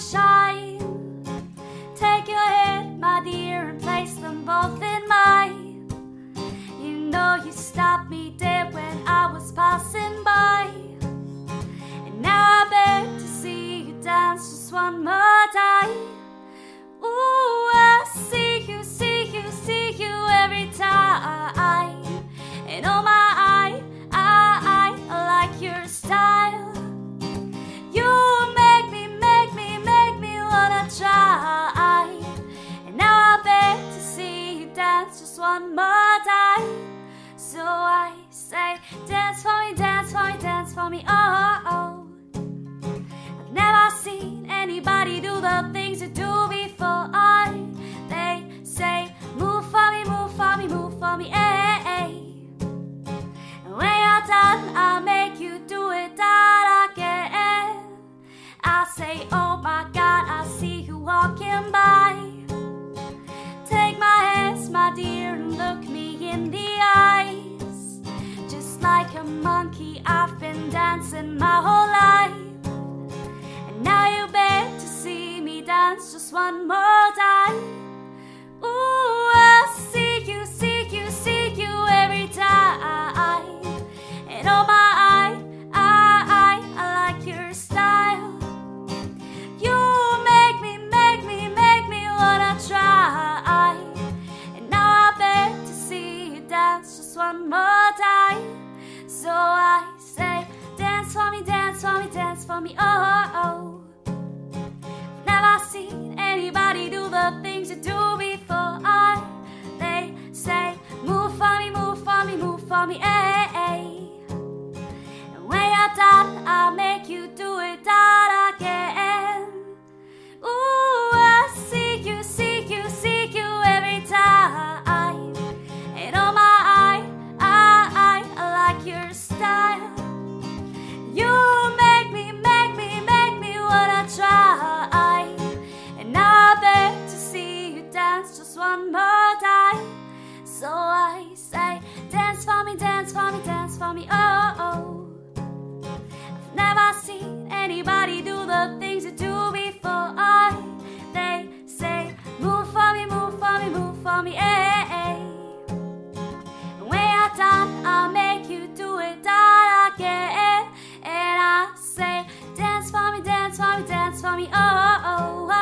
shine. Take your head, my dear, and place them both in one more time. So I say, dance for me, dance for me, dance for me, oh. oh, oh. I've never seen anybody do the thing. like a monkey. I've been dancing my whole life. And now you beg to see me dance just one more time. me. Oh, oh, I've never seen anybody do the things you do before. I, they say, move for me, move for me, move for me. Hey, hey. And when you're done, I'll make you do it all again. dance just one more time. So I say, dance for me, dance for me, dance for me, oh oh. I've never seen anybody do the things you do before. I they say, move for me, move for me, move for me, eh. eh. eh. And when you're done, I'll make you do it all again. And I say, dance for me, dance for me, dance for me, oh oh. oh.